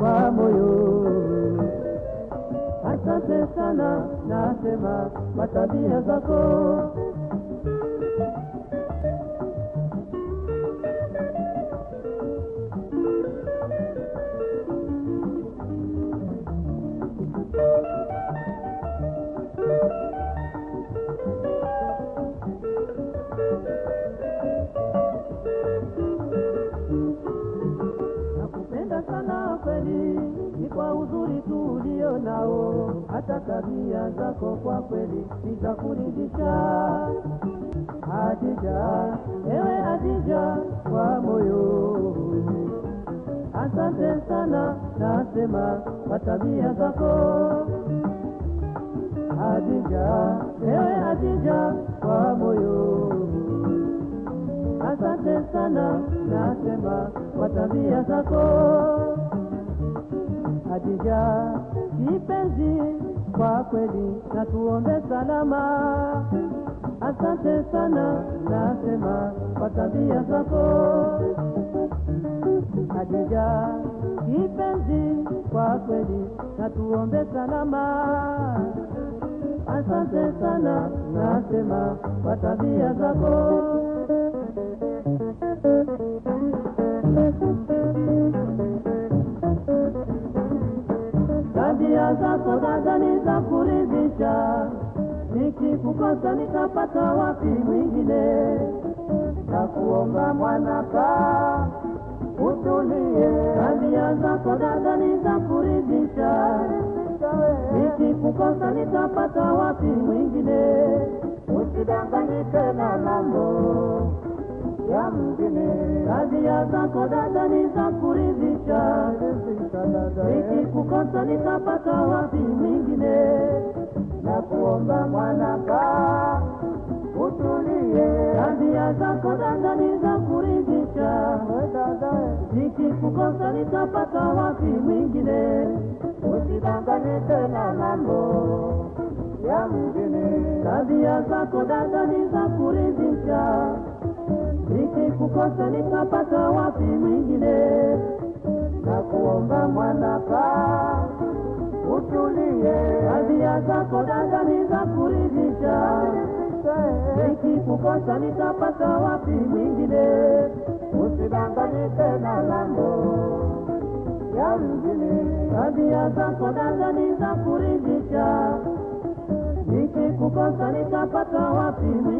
kwa moyo. Asante sana, nasema kwa tabia zako. Hata tabia zako kwa kweli nitakuridhisha. Adija, ewe Hadija kwa moyo, asante sana, nasema kwa tabia zako. Hadija, ewe Hadija kwa moyo asante sana, nasema kwa tabia zako. Hadija kipenzi, kwa kweli na tuombe salama. Asante sana, nasema kwa tabia zako. Hadija kipenzi, kwa kweli na tuombe salama. Asante sana, nasema kwa tabia zako. Nikikukosa nitapata wapi mwingine? Na kuomba mwanaka utulie. Tabia zako dada ni za kuridhisha, nikikukosa nitapata wapi mwingine? Usidanganyike na Tabia zako dada ni za kuridhisha, nikikukosa nitapata wapi mwingine? Na kuomba mwanaka utulie. Tabia zako dada ni za kuridhisha, nikikukosa nitapata wapi mwingine? Usidanganye tena mambo ya mjini. Tabia zako dada ni za kuridhisha, nikikukosa nitapata wapi mwingine? Na kuomba mwanaka utulie. Tabia zako dada ni za kuridhisha, nikikukosa nitapata wapi mwingine? Usidanganyike na lango ya mjini. Tabia zako dada ni za kuridhisha, nikikukosa nitapata wapi mwingine?